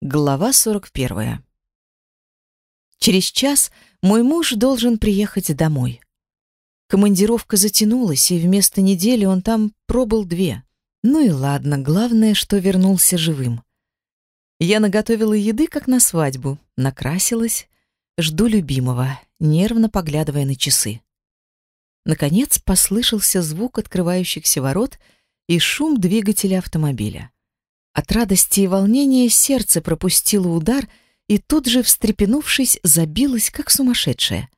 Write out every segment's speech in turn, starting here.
Глава 41. Через час мой муж должен приехать домой. Командировка затянулась, и вместо недели он там пробыл две. Ну и ладно, главное, что вернулся живым. Я наготовила еды, как на свадьбу, накрасилась, жду любимого, нервно поглядывая на часы. Наконец послышался звук открывающихся ворот и шум двигателя автомобиля. От радости и волнения сердце пропустило удар и тут же, встрепенувшись, забилось, как сумасшедшее.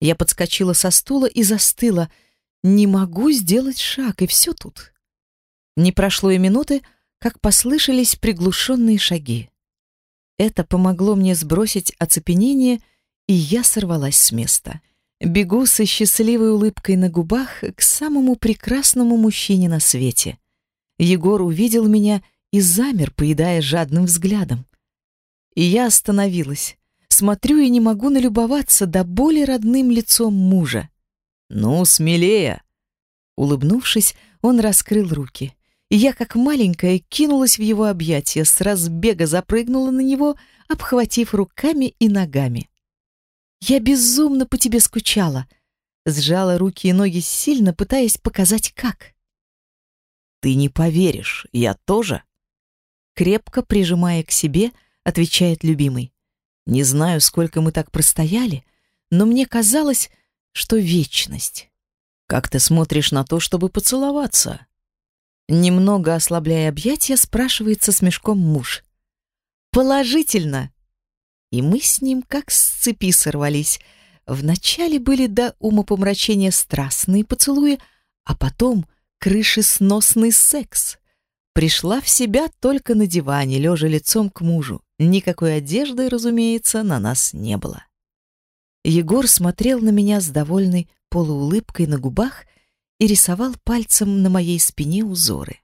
Я подскочила со стула и застыла. Не могу сделать шаг, и все тут. Не прошло и минуты, как послышались приглушенные шаги. Это помогло мне сбросить оцепенение, и я сорвалась с места. Бегу со счастливой улыбкой на губах к самому прекрасному мужчине на свете. Егор увидел меня и замер, поедая жадным взглядом. И я остановилась. Смотрю и не могу налюбоваться до боли родным лицом мужа. «Ну, смелее!» Улыбнувшись, он раскрыл руки. И я, как маленькая, кинулась в его объятия, с разбега запрыгнула на него, обхватив руками и ногами. «Я безумно по тебе скучала!» Сжала руки и ноги сильно, пытаясь показать, как. «Ты не поверишь, я тоже!» Крепко прижимая к себе, отвечает любимый. Не знаю, сколько мы так простояли, но мне казалось, что вечность. Как ты смотришь на то, чтобы поцеловаться? Немного ослабляя объятия, спрашивает со смешком муж. Положительно. И мы с ним как с цепи сорвались. Вначале были до умопомрачения страстные поцелуи, а потом крышесносный секс. Пришла в себя только на диване, лежа лицом к мужу. Никакой одежды, разумеется, на нас не было. Егор смотрел на меня с довольной полуулыбкой на губах и рисовал пальцем на моей спине узоры.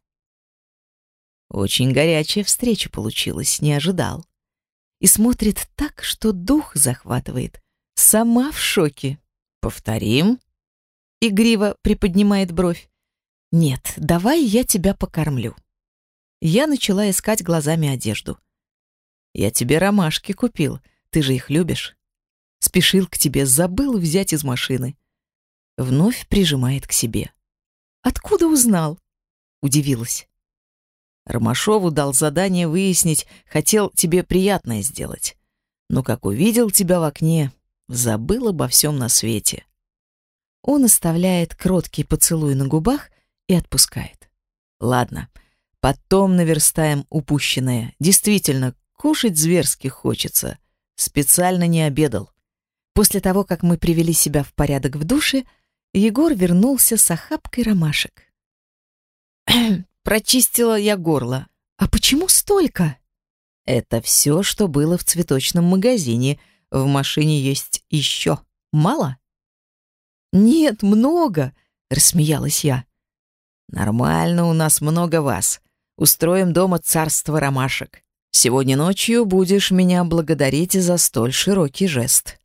Очень горячая встреча получилась, не ожидал. И смотрит так, что дух захватывает. Сама в шоке. Повторим? Игриво приподнимает бровь. Нет, давай я тебя покормлю. Я начала искать глазами одежду. «Я тебе ромашки купил, ты же их любишь». Спешил к тебе, забыл взять из машины. Вновь прижимает к себе. «Откуда узнал?» Удивилась. Ромашову дал задание выяснить, хотел тебе приятное сделать. Но как увидел тебя в окне, забыл обо всем на свете. Он оставляет кроткий поцелуй на губах и отпускает. Ладно, Потом наверстаем упущенное. Действительно, кушать зверски хочется. Специально не обедал. После того, как мы привели себя в порядок в душе, Егор вернулся с охапкой ромашек. Прочистила я горло. А почему столько? Это все, что было в цветочном магазине. В машине есть еще. Мало? Нет, много, рассмеялась я. Нормально, у нас много вас. Устроим дома царство ромашек. Сегодня ночью будешь меня благодарить за столь широкий жест.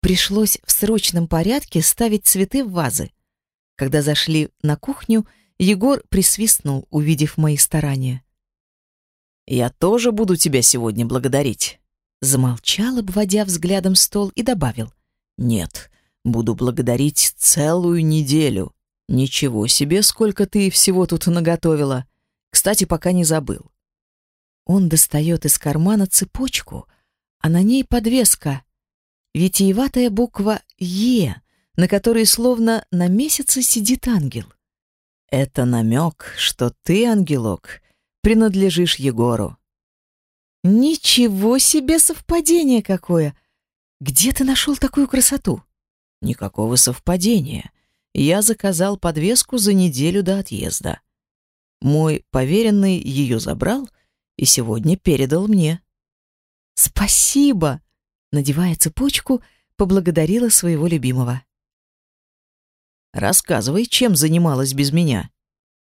Пришлось в срочном порядке ставить цветы в вазы. Когда зашли на кухню, Егор присвистнул, увидев мои старания. «Я тоже буду тебя сегодня благодарить», — замолчал, обводя взглядом стол, и добавил. «Нет, буду благодарить целую неделю. Ничего себе, сколько ты всего тут наготовила. Кстати, пока не забыл. Он достает из кармана цепочку, а на ней подвеска. Витиеватая буква «Е», на которой словно на месяце сидит ангел. Это намек, что ты, ангелок, принадлежишь Егору. Ничего себе совпадение какое! Где ты нашел такую красоту? Никакого совпадения. Я заказал подвеску за неделю до отъезда. Мой поверенный ее забрал и сегодня передал мне. «Спасибо!» Надевая цепочку, поблагодарила своего любимого. «Рассказывай, чем занималась без меня?»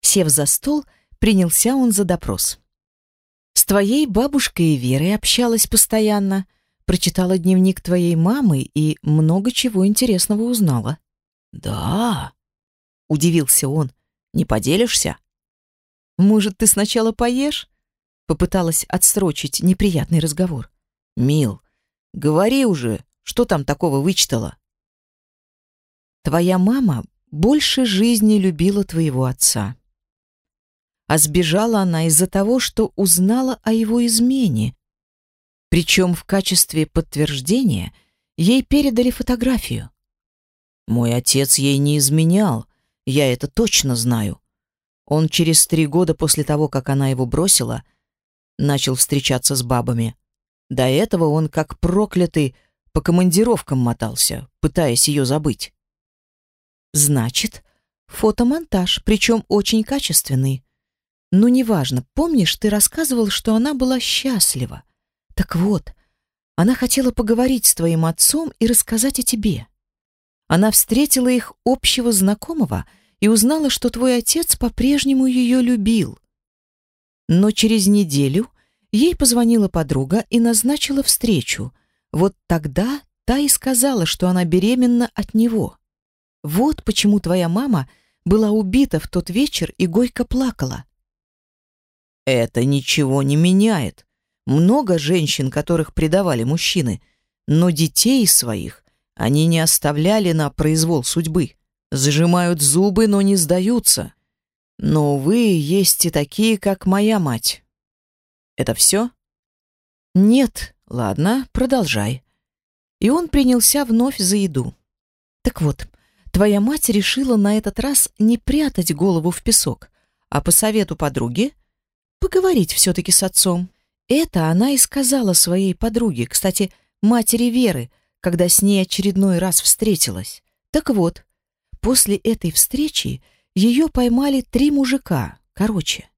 Сев за стол, принялся он за допрос. «С твоей бабушкой Верой общалась постоянно, прочитала дневник твоей мамы и много чего интересного узнала». «Да?» — удивился он. «Не поделишься?» Может, ты сначала поешь? Попыталась отсрочить неприятный разговор. «Мил, говори уже, что там такого вычитала?» «Твоя мама больше жизни любила твоего отца. А сбежала она из-за того, что узнала о его измене. Причем в качестве подтверждения ей передали фотографию. Мой отец ей не изменял, я это точно знаю. Он через три года после того, как она его бросила, начал встречаться с бабами. До этого он, как проклятый, по командировкам мотался, пытаясь ее забыть. Значит, фотомонтаж, причем очень качественный. Ну, неважно, помнишь, ты рассказывал, что она была счастлива. Так вот, она хотела поговорить с твоим отцом и рассказать о тебе. Она встретила их общего знакомого и узнала, что твой отец по-прежнему ее любил. Но через неделю ей позвонила подруга и назначила встречу. Вот тогда та и сказала, что она беременна от него. Вот почему твоя мама была убита в тот вечер и горько плакала. Это ничего не меняет. Много женщин, которых предавали мужчины, но детей своих они не оставляли на произвол судьбы. Зажимают зубы, но не сдаются. Но, увы, есть и такие, как моя мать. Это все? Нет. Ладно, продолжай. И он принялся вновь за еду. Так вот, твоя мать решила на этот раз не прятать голову в песок, а по совету подруги поговорить все-таки с отцом. Это она и сказала своей подруге, кстати, матери Веры, когда с ней очередной раз встретилась. Так вот, после этой встречи ее поймали три мужика, короче.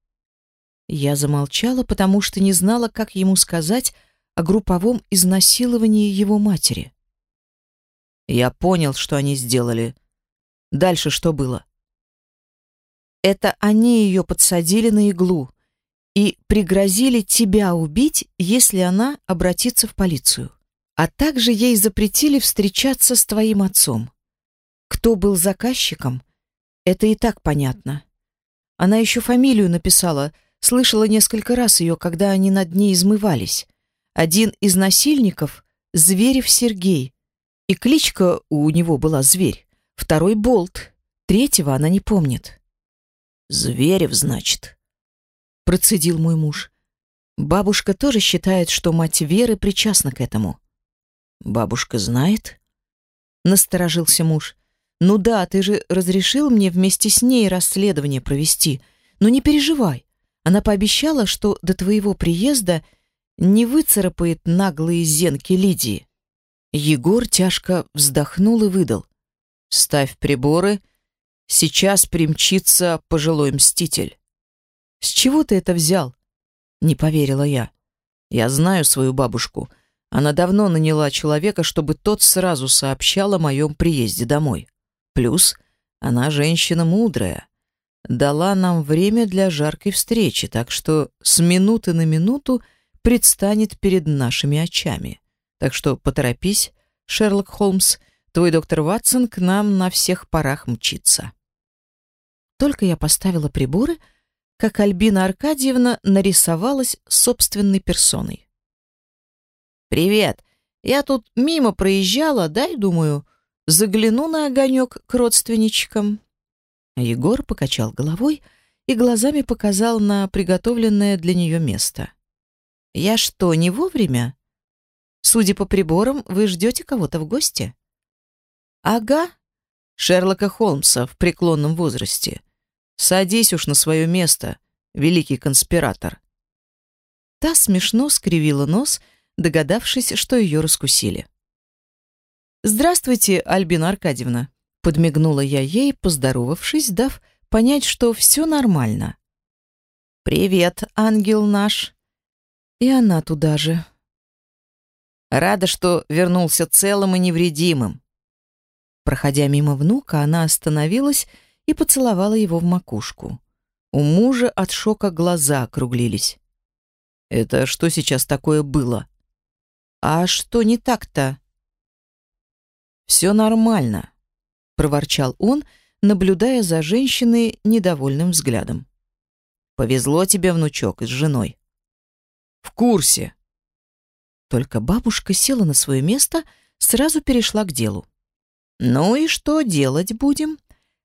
Я замолчала, потому что не знала, как ему сказать о групповом изнасиловании его матери. Я понял, что они сделали. Дальше что было? Это они ее подсадили на иглу и пригрозили тебя убить, если она обратится в полицию. А также ей запретили встречаться с твоим отцом. Кто был заказчиком, это и так понятно. Она еще фамилию написала, слышала несколько раз ее, когда они над ней измывались. Один из насильников — Зверев Сергей, и кличка у него была Зверь, второй — Болт, третьего она не помнит. «Зверев, значит?» — процедил мой муж. Бабушка тоже считает, что мать Веры причастна к этому. Бабушка знает? Насторожился муж. Ну да, ты же разрешил мне вместе с ней расследование провести. Но не переживай. Она пообещала, что до твоего приезда не выцарапает наглые зенки Лидии. Егор тяжко вздохнул и выдал: "Ставь приборы, сейчас примчится пожилой мститель". С чего ты это взял? Не поверила я. Я знаю свою бабушку. Она давно наняла человека, чтобы тот сразу сообщал о моем приезде домой. Плюс она женщина мудрая. Дала нам время для жаркой встречи, так что с минуты на минуту предстанет перед нашими очами. Так что поторопись, Шерлок Холмс, твой доктор Ватсон к нам на всех парах мчится. Только я поставила приборы, как Альбина Аркадьевна нарисовалась собственной персоной. «Привет! Я тут мимо проезжала, дай, думаю, загляну на огонек к родственничкам». Егор покачал головой и глазами показал на приготовленное для нее место. «Я что, не вовремя? Судя по приборам, вы ждете кого-то в гости?» «Ага, Шерлока Холмса в преклонном возрасте. Садись уж на свое место, великий конспиратор». Та смешно скривила нос догадавшись, что ее раскусили. «Здравствуйте, Альбина Аркадьевна», — подмигнула я ей, поздоровавшись, дав понять, что все нормально. «Привет, ангел наш». И она туда же. Рада, что вернулся целым и невредимым. Проходя мимо внука, она остановилась и поцеловала его в макушку. У мужа от шока глаза округлились. «Это что сейчас такое было?» «А что не так-то?» «Все нормально», — проворчал он, наблюдая за женщиной недовольным взглядом. «Повезло тебе, внучок, с женой». курсе. Только бабушка села на свое место, сразу перешла к делу. Ну и что делать будем?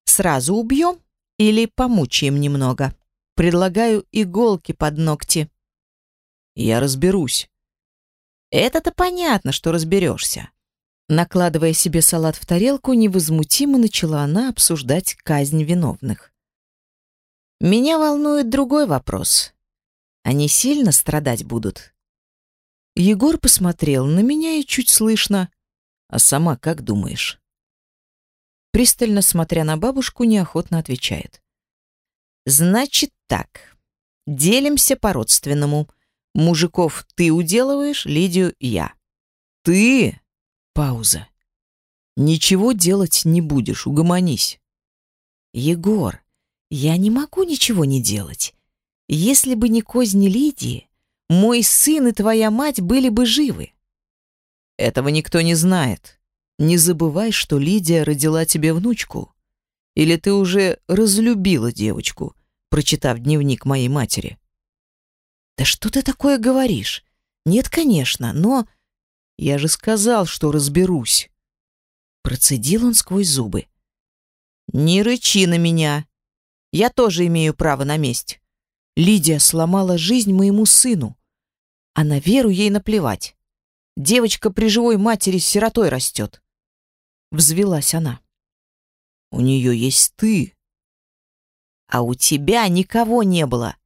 Сразу убьем или помучаем немного? Предлагаю иголки под ногти. Я разберусь. Это-то понятно, что разберешься. Накладывая себе салат в тарелку, невозмутимо начала она обсуждать казнь виновных. Меня волнует другой вопрос. Они сильно страдать будут? Егор посмотрел на меня и чуть слышно. А сама как думаешь? Пристально смотря на бабушку, неохотно отвечает. Значит так. Делимся по-родственному. Мужиков ты уделываешь, Лидию я. Ты? Пауза. Ничего делать не будешь, угомонись. Егор, я не могу ничего не делать. Если бы не козни Лидии, мой сын и твоя мать были бы живы. Этого никто не знает. Не забывай, что Лидия родила тебе внучку. Или ты уже разлюбила девочку, прочитав дневник моей матери? Да что ты такое говоришь? Нет, конечно, но... Я же сказал, что разберусь. Процедил он сквозь зубы. Не рычи на меня. Я тоже имею право на месть. Лидия сломала жизнь моему сыну а на Веру ей наплевать. Девочка при живой матери с сиротой растет. Взвелась она. У нее есть ты. А у тебя никого не было.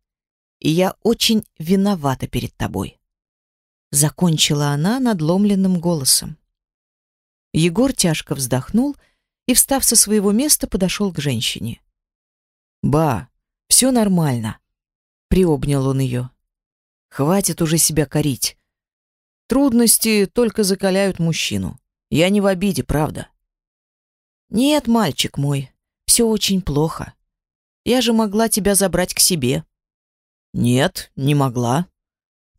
И я очень виновата перед тобой. Закончила она надломленным голосом. Егор тяжко вздохнул и, встав со своего места, подошел к женщине. «Ба, все нормально», — приобнял он ее. Хватит уже себя корить. Трудности только закаляют мужчину. Я не в обиде, правда. Нет, мальчик мой, все очень плохо. Я же могла тебя забрать к себе. Нет, не могла,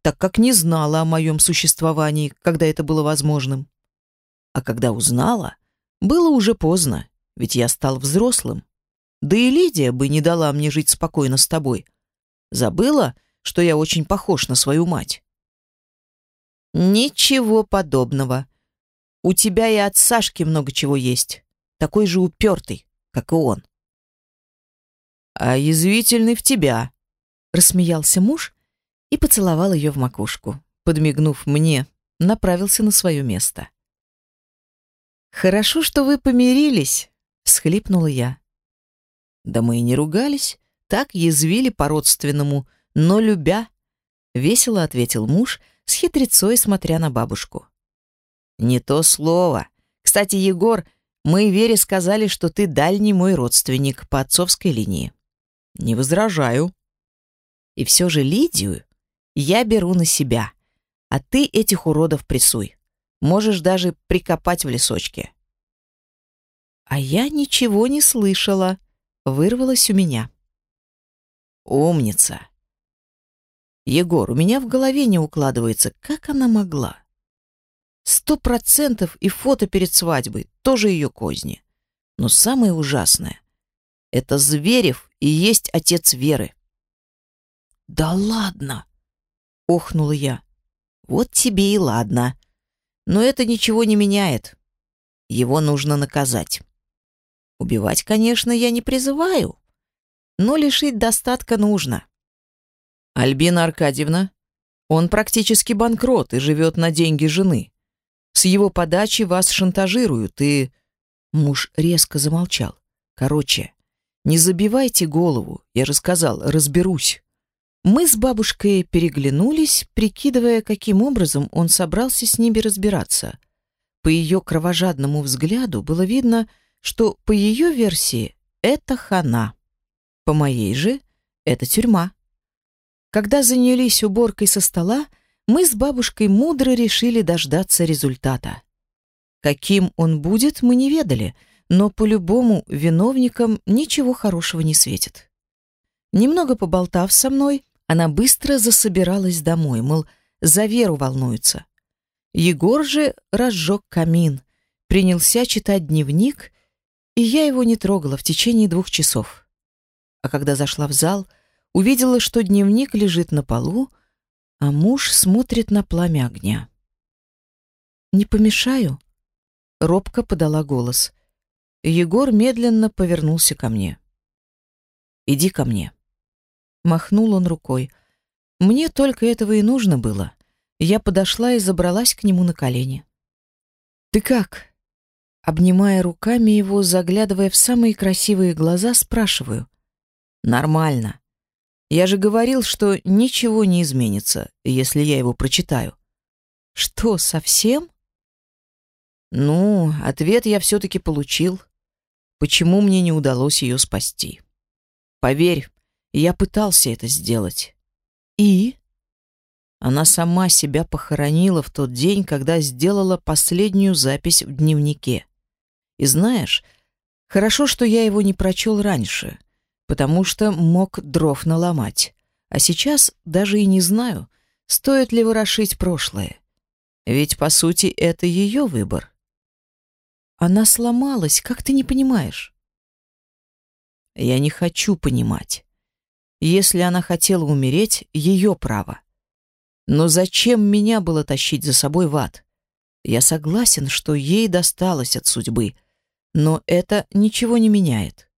так как не знала о моем существовании, когда это было возможным. А когда узнала, было уже поздно, ведь я стал взрослым. Да и Лидия бы не дала мне жить спокойно с тобой. Забыла, что я очень похож на свою мать. Ничего подобного. У тебя и от Сашки много чего есть. Такой же упертый, как и он. А язвительный в тебя, рассмеялся муж и поцеловал ее в макушку. Подмигнув мне, направился на свое место. Хорошо, что вы помирились, всхлипнула я. Да мы и не ругались, так язвили по-родственному, но любя, весело ответил муж с хитрецой, смотря на бабушку. Не то слово. Кстати, Егор, мы Вере сказали, что ты дальний мой родственник по отцовской линии. Не возражаю. И все же Лидию я беру на себя, а ты этих уродов прессуй. Можешь даже прикопать в лесочке. А я ничего не слышала, вырвалось у меня. Умница. Егор, у меня в голове не укладывается, как она могла. Сто процентов и фото перед свадьбой, тоже ее козни. Но самое ужасное — это Зверев и есть отец Веры. «Да ладно!» — охнула я. «Вот тебе и ладно. Но это ничего не меняет. Его нужно наказать. Убивать, конечно, я не призываю, но лишить достатка нужно. Альбина Аркадьевна, он практически банкрот и живет на деньги жены. С его подачи вас шантажируют и... Муж резко замолчал. Короче, не забивайте голову, я же сказал, разберусь. Мы с бабушкой переглянулись, прикидывая, каким образом он собрался с ними разбираться. По ее кровожадному взгляду было видно, что по ее версии это хана. По моей же это тюрьма. Когда занялись уборкой со стола, мы с бабушкой мудро решили дождаться результата. Каким он будет, мы не ведали, но по-любому виновникам ничего хорошего не светит. Немного поболтав со мной, она быстро засобиралась домой, мол, за Веру волнуется. Егор же разжег камин, принялся читать дневник, и я его не трогала в течение двух часов. А когда зашла в зал — увидела, что дневник лежит на полу, а муж смотрит на пламя огня. «Не помешаю?» — робко подала голос. Егор медленно повернулся ко мне. «Иди ко мне». Махнул он рукой. Мне только этого и нужно было. Я подошла и забралась к нему на колени. «Ты как?» Обнимая руками его, заглядывая в самые красивые глаза, спрашиваю. «Нормально. Я же говорил, что ничего не изменится, если я его прочитаю». «Что, совсем?» «Ну, ответ я все-таки получил. Почему мне не удалось ее спасти? Поверь, я пытался это сделать. И?» Она сама себя похоронила в тот день, когда сделала последнюю запись в дневнике. И знаешь, хорошо, что я его не прочел раньше, потому что мог дров наломать. А сейчас даже и не знаю, стоит ли ворошить прошлое. Ведь, по сути, это ее выбор. Она сломалась, как ты не понимаешь? Я не хочу понимать. Если она хотела умереть, ее право. Но зачем меня было тащить за собой в ад? Я согласен, что ей досталось от судьбы, но это ничего не меняет.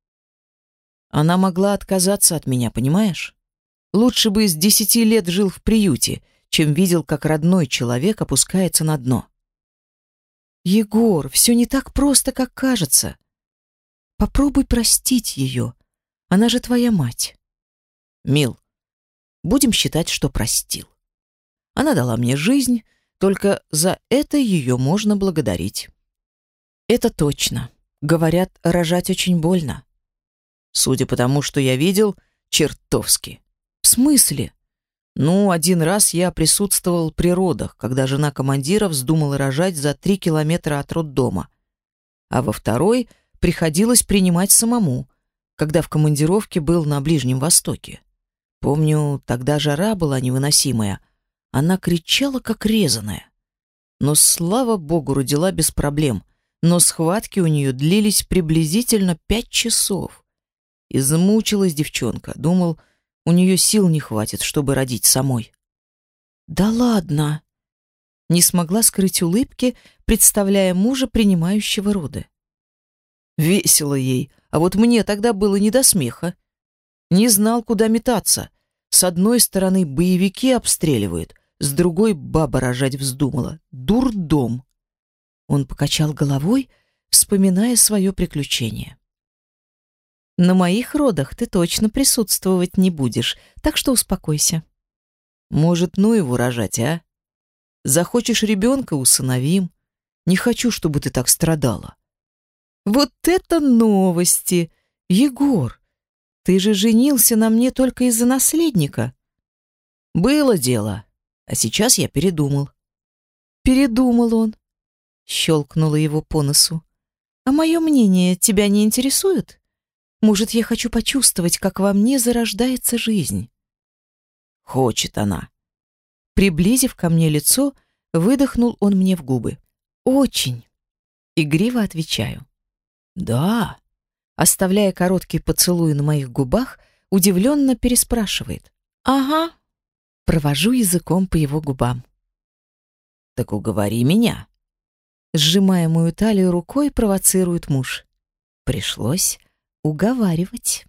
Она могла отказаться от меня, понимаешь? Лучше бы с десяти лет жил в приюте, чем видел, как родной человек опускается на дно. Егор, все не так просто, как кажется. Попробуй простить ее. Она же твоя мать. Мил, будем считать, что простил. Она дала мне жизнь, только за это ее можно благодарить. Это точно. Говорят, рожать очень больно. Судя по тому, что я видел, чертовски. В смысле? Ну, один раз я присутствовал при родах, когда жена командира вздумала рожать за три километра от роддома. А во второй приходилось принимать самому, когда в командировке был на Ближнем Востоке. Помню, тогда жара была невыносимая — она кричала, как резаная. Но, слава богу, родила без проблем. Но схватки у нее длились приблизительно пять часов. Измучилась девчонка. Думал, у нее сил не хватит, чтобы родить самой. «Да ладно!» Не смогла скрыть улыбки, представляя мужа, принимающего роды. Весело ей, а вот мне тогда было не до смеха. Не знал, куда метаться. С одной стороны боевики обстреливают, с другой баба рожать вздумала. Дурдом. Он покачал головой, вспоминая свое приключение. На моих родах ты точно присутствовать не будешь, так что успокойся. Может, ну его рожать, а? Захочешь ребенка, усыновим. Не хочу, чтобы ты так страдала. Вот это новости! Егор, ты же женился на мне только из-за наследника. Было дело. А сейчас я передумал. Передумал он. Щелкнула его по носу. А мое мнение тебя не интересует? Может, я хочу почувствовать, как во мне зарождается жизнь? Хочет она. Приблизив ко мне лицо, выдохнул он мне в губы. Очень. Игриво отвечаю. Да. Оставляя короткий поцелуй на моих губах, удивленно переспрашивает. Ага, Провожу языком по его губам. «Так уговори меня!» Сжимая мою талию рукой, провоцирует муж. Пришлось уговаривать.